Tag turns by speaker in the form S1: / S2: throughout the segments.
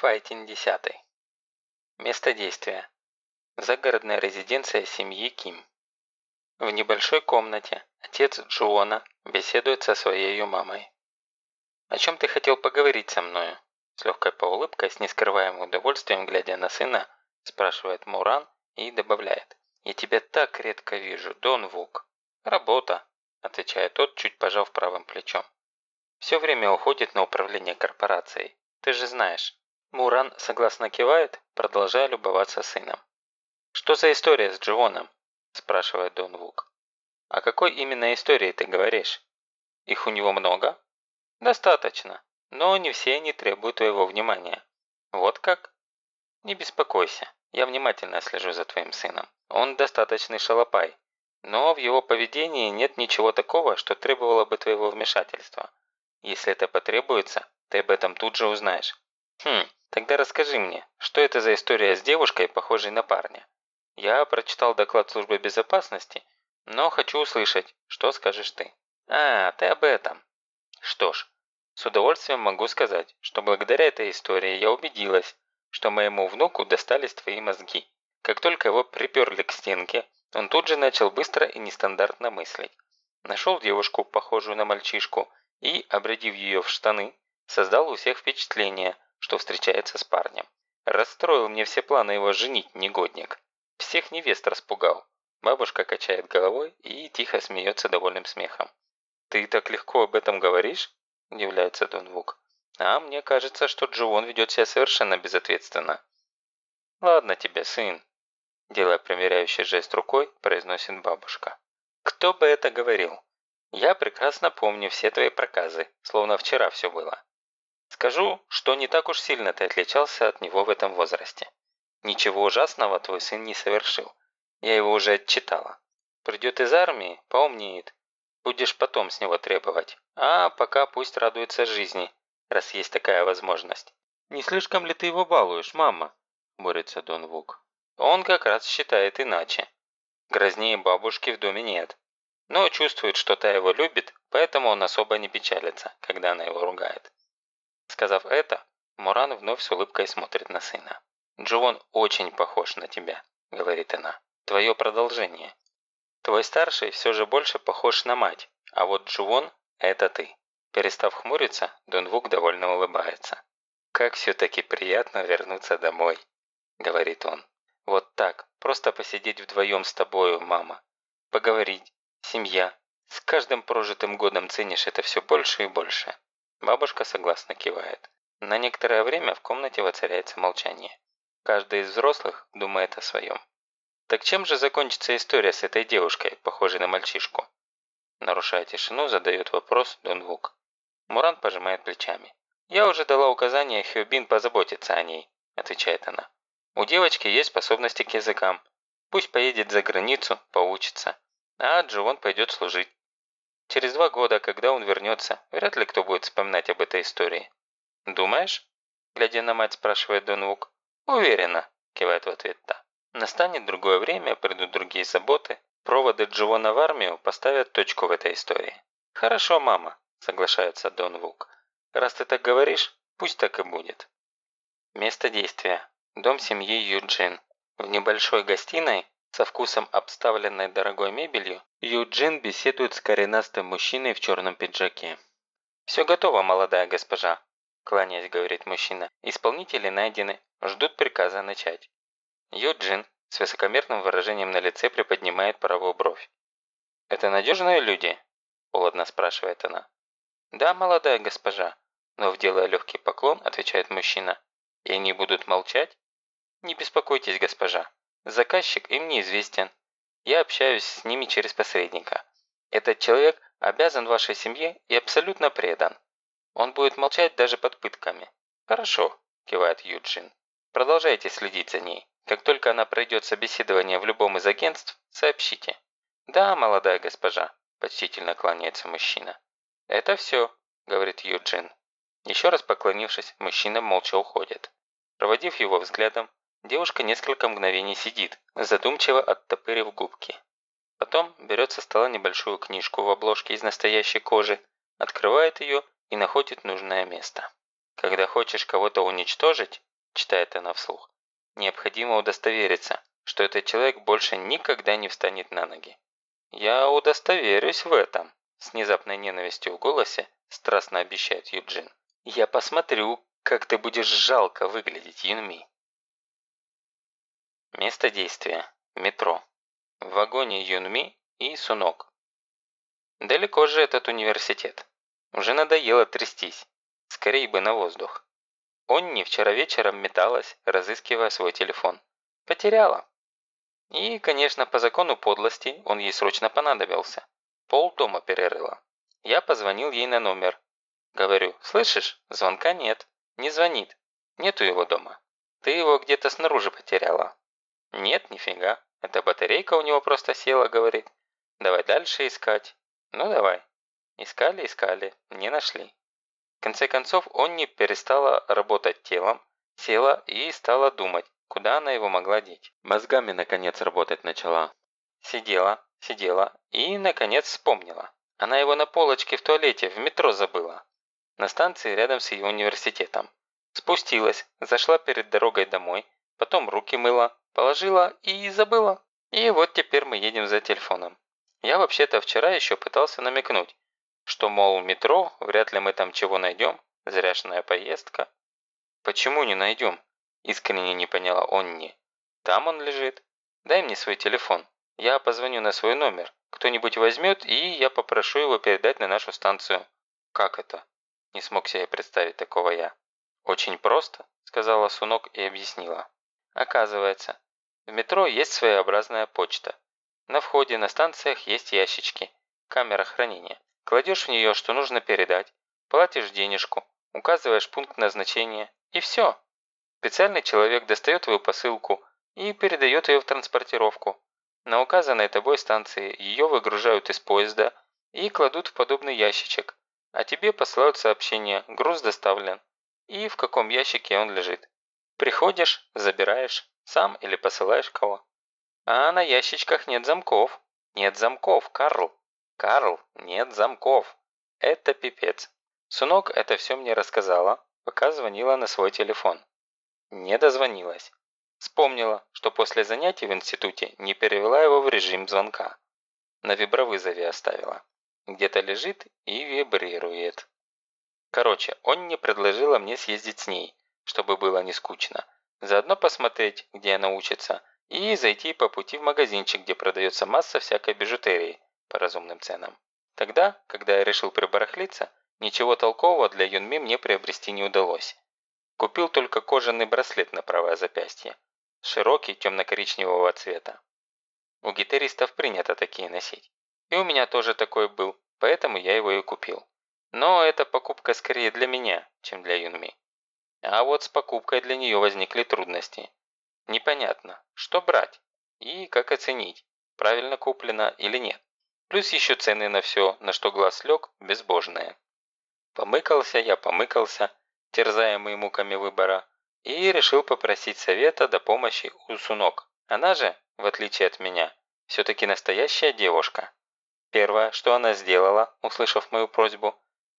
S1: Файтин 10. Место действия. Загородная резиденция семьи Ким. В небольшой комнате отец Джуона беседует со своей мамой. «О чем ты хотел поговорить со мною?» С легкой поулыбкой, с нескрываемым удовольствием, глядя на сына, спрашивает Муран и добавляет. «Я тебя так редко вижу, Дон Вук». «Работа», отвечает тот, чуть пожав правым плечом. «Все время уходит на управление корпорацией. Ты же знаешь». Муран согласно кивает, продолжая любоваться сыном. «Что за история с Дживоном?» – спрашивает Дон Вук. «О какой именно истории ты говоришь? Их у него много?» «Достаточно, но не все они требуют твоего внимания». «Вот как?» «Не беспокойся, я внимательно слежу за твоим сыном. Он достаточный шалопай, но в его поведении нет ничего такого, что требовало бы твоего вмешательства. Если это потребуется, ты об этом тут же узнаешь». «Хм, Тогда расскажи мне, что это за история с девушкой, похожей на парня? Я прочитал доклад службы безопасности, но хочу услышать, что скажешь ты. А, ты об этом. Что ж, с удовольствием могу сказать, что благодаря этой истории я убедилась, что моему внуку достались твои мозги. Как только его приперли к стенке, он тут же начал быстро и нестандартно мыслить. Нашел девушку, похожую на мальчишку, и, обрядив ее в штаны, создал у всех впечатление – что встречается с парнем. Расстроил мне все планы его женить, негодник. Всех невест распугал. Бабушка качает головой и тихо смеется довольным смехом. «Ты так легко об этом говоришь?» – удивляется Дон Вук. «А мне кажется, что Джуон ведет себя совершенно безответственно». «Ладно тебе, сын», – делая примеряющий жест рукой, произносит бабушка. «Кто бы это говорил? Я прекрасно помню все твои проказы, словно вчера все было. Скажу, что не так уж сильно ты отличался от него в этом возрасте. Ничего ужасного твой сын не совершил. Я его уже отчитала. Придет из армии, поумнеет. Будешь потом с него требовать. А пока пусть радуется жизни, раз есть такая возможность. «Не слишком ли ты его балуешь, мама?» – борется Дон Вук. Он как раз считает иначе. Грознее бабушки в доме нет. Но чувствует, что та его любит, поэтому он особо не печалится, когда она его ругает. Сказав это, Муран вновь с улыбкой смотрит на сына. «Джуон очень похож на тебя», – говорит она. «Твое продолжение. Твой старший все же больше похож на мать, а вот Джуон – это ты». Перестав хмуриться, Дон Вук довольно улыбается. «Как все-таки приятно вернуться домой», – говорит он. «Вот так, просто посидеть вдвоем с тобою, мама. Поговорить, семья. С каждым прожитым годом ценишь это все больше и больше». Бабушка согласно кивает. На некоторое время в комнате воцаряется молчание. Каждый из взрослых думает о своем. Так чем же закончится история с этой девушкой, похожей на мальчишку? Нарушая тишину, задает вопрос Дон Вук. Муран пожимает плечами. «Я уже дала указание Хюбин позаботиться о ней», отвечает она. «У девочки есть способности к языкам. Пусть поедет за границу, поучится. А Дживон пойдет служить. Через два года, когда он вернется, вряд ли кто будет вспоминать об этой истории. «Думаешь?» – глядя на мать, спрашивает Дон Вук. «Уверена», – кивает в ответ та. «Настанет другое время, придут другие заботы. Проводы Дживона в армию поставят точку в этой истории». «Хорошо, мама», – соглашается Дон Вук. «Раз ты так говоришь, пусть так и будет». Место действия. Дом семьи Юджин. В небольшой гостиной со вкусом обставленной дорогой мебелью, Юджин беседует с коренастым мужчиной в черном пиджаке. «Все готово, молодая госпожа», – кланяясь, говорит мужчина. «Исполнители найдены, ждут приказа начать». Юджин с высокомерным выражением на лице приподнимает правую бровь. «Это надежные люди?» – холодно спрашивает она. «Да, молодая госпожа», – но, делая легкий поклон, отвечает мужчина. «И они будут молчать?» «Не беспокойтесь, госпожа, Заказчик им неизвестен. Я общаюсь с ними через посредника. Этот человек обязан вашей семье и абсолютно предан. Он будет молчать даже под пытками. Хорошо, кивает Юджин. Продолжайте следить за ней. Как только она пройдет собеседование в любом из агентств, сообщите. Да, молодая госпожа, почтительно кланяется мужчина. Это все, говорит Юджин. Еще раз поклонившись, мужчина молча уходит. Проводив его взглядом, Девушка несколько мгновений сидит, задумчиво оттопырив губки. Потом берет со стола небольшую книжку в обложке из настоящей кожи, открывает ее и находит нужное место. Когда хочешь кого-то уничтожить, читает она вслух. Необходимо удостовериться, что этот человек больше никогда не встанет на ноги. «Я удостоверюсь в этом», – с внезапной ненавистью в голосе страстно обещает Юджин. «Я посмотрю, как ты будешь жалко выглядеть, Юнми». Место действия. Метро. В вагоне Юнми и Сунок. Далеко же этот университет. Уже надоело трястись. Скорей бы на воздух. Онни вчера вечером металась, разыскивая свой телефон. Потеряла. И, конечно, по закону подлости он ей срочно понадобился. Пол дома перерыла. Я позвонил ей на номер. Говорю, слышишь, звонка нет. Не звонит. Нету его дома. Ты его где-то снаружи потеряла. Нет, нифига. Эта батарейка у него просто села, говорит. Давай дальше искать. Ну давай. Искали, искали. Не нашли. В конце концов, он не перестала работать телом, села и стала думать, куда она его могла деть. Мозгами, наконец, работать начала. Сидела, сидела и, наконец, вспомнила. Она его на полочке в туалете в метро забыла. На станции рядом с ее университетом. Спустилась, зашла перед дорогой домой, потом руки мыла, положила и забыла. И вот теперь мы едем за телефоном. Я вообще-то вчера еще пытался намекнуть, что, мол, метро, вряд ли мы там чего найдем, зряшная поездка. Почему не найдем? Искренне не поняла Онни. Там он лежит. Дай мне свой телефон. Я позвоню на свой номер. Кто-нибудь возьмет, и я попрошу его передать на нашу станцию. Как это? Не смог себе представить такого я. Очень просто, сказала Сунок и объяснила. Оказывается, в метро есть своеобразная почта. На входе на станциях есть ящички, камера хранения. Кладешь в нее, что нужно передать, платишь денежку, указываешь пункт назначения и все. Специальный человек достает твою посылку и передает ее в транспортировку. На указанной тобой станции ее выгружают из поезда и кладут в подобный ящичек, а тебе посылают сообщение «Груз доставлен» и в каком ящике он лежит. Приходишь, забираешь, сам или посылаешь кого. А на ящичках нет замков. Нет замков, Карл. «Карл, нет замков. Это пипец». Сунок это все мне рассказала, пока звонила на свой телефон. Не дозвонилась. Вспомнила, что после занятий в институте не перевела его в режим звонка. На вибровызове оставила. Где-то лежит и вибрирует. Короче, он не предложила мне съездить с ней, чтобы было не скучно. Заодно посмотреть, где она учится, и зайти по пути в магазинчик, где продается масса всякой бижутерии, по разумным ценам. Тогда, когда я решил прибарахлиться, ничего толкового для Юнми мне приобрести не удалось. Купил только кожаный браслет на правое запястье, широкий темно-коричневого цвета. У гитаристов принято такие носить. И у меня тоже такой был, поэтому я его и купил. Но эта покупка скорее для меня, чем для Юнми. А вот с покупкой для нее возникли трудности. Непонятно, что брать и как оценить, правильно куплено или нет. Плюс еще цены на все, на что глаз лег, безбожные. Помыкался я, помыкался, терзаемый муками выбора, и решил попросить совета до помощи у Сунок. Она же, в отличие от меня, все-таки настоящая девушка. Первое, что она сделала, услышав мою просьбу,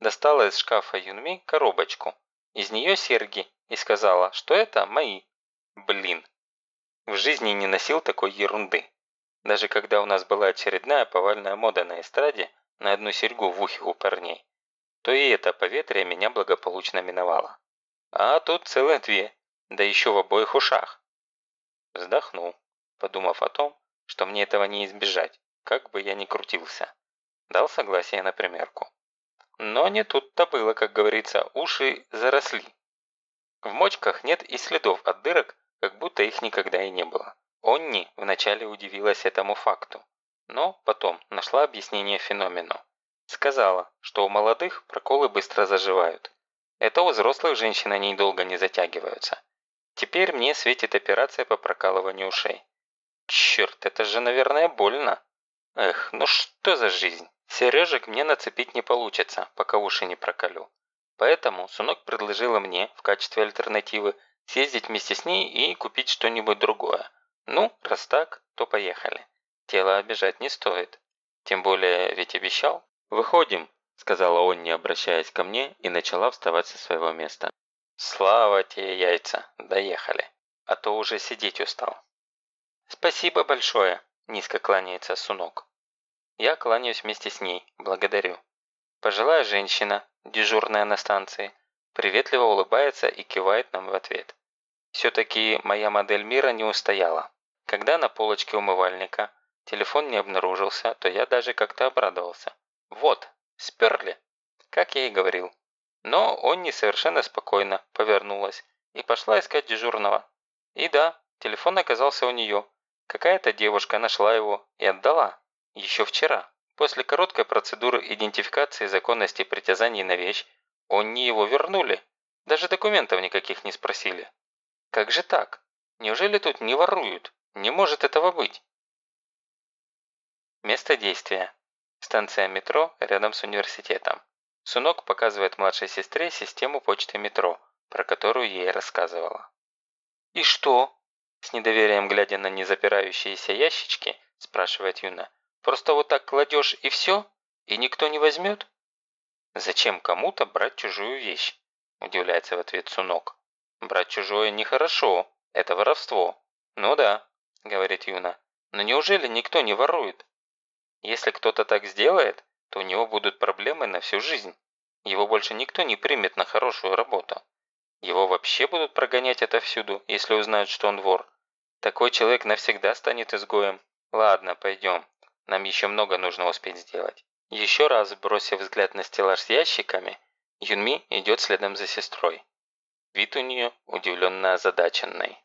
S1: достала из шкафа Юнми коробочку. Из нее серьги и сказала, что это мои. Блин. В жизни не носил такой ерунды. Даже когда у нас была очередная повальная мода на эстраде на одну серьгу в ухе у парней, то и это поветрие меня благополучно миновало. А тут целых две, да еще в обоих ушах. Вздохнул, подумав о том, что мне этого не избежать, как бы я ни крутился. Дал согласие на примерку. Но не тут-то было, как говорится, уши заросли. В мочках нет и следов от дырок, как будто их никогда и не было. Онни вначале удивилась этому факту, но потом нашла объяснение феномену. Сказала, что у молодых проколы быстро заживают. Это у взрослых женщин они долго не затягиваются. Теперь мне светит операция по прокалыванию ушей. Черт, это же, наверное, больно. Эх, ну что за жизнь? Сережек мне нацепить не получится, пока уши не проколю. Поэтому Сунок предложила мне, в качестве альтернативы, съездить вместе с ней и купить что-нибудь другое. Ну, раз так, то поехали. Тело обижать не стоит. Тем более, ведь обещал. «Выходим», – сказала он, не обращаясь ко мне, и начала вставать со своего места. Слава тебе, яйца, доехали. А то уже сидеть устал. Спасибо большое, низко кланяется Сунок. Я кланяюсь вместе с ней, благодарю. Пожилая женщина, дежурная на станции, приветливо улыбается и кивает нам в ответ. Все-таки моя модель мира не устояла. Когда на полочке умывальника телефон не обнаружился, то я даже как-то обрадовался. Вот, сперли, как я и говорил. Но он не совершенно спокойно повернулась и пошла искать дежурного. И да, телефон оказался у нее. Какая-то девушка нашла его и отдала. Еще вчера. После короткой процедуры идентификации законности притязаний на вещь, они его вернули. Даже документов никаких не спросили. Как же так? Неужели тут не воруют? Не может этого быть. Место действия. Станция метро рядом с университетом. Сунок показывает младшей сестре систему почты метро, про которую ей рассказывала. «И что?» С недоверием глядя на незапирающиеся ящички, спрашивает Юна. «Просто вот так кладешь и все? И никто не возьмет?» «Зачем кому-то брать чужую вещь?» Удивляется в ответ Сунок. «Брать чужое нехорошо, это воровство». «Ну да», говорит Юна. «Но неужели никто не ворует? Если кто-то так сделает, то у него будут проблемы на всю жизнь. Его больше никто не примет на хорошую работу. Его вообще будут прогонять отовсюду, если узнают, что он вор. Такой человек навсегда станет изгоем. Ладно, пойдем. Нам еще много нужно успеть сделать. Еще раз бросив взгляд на стеллаж с ящиками, Юнми идет следом за сестрой. Вид у нее удивленно озадаченный.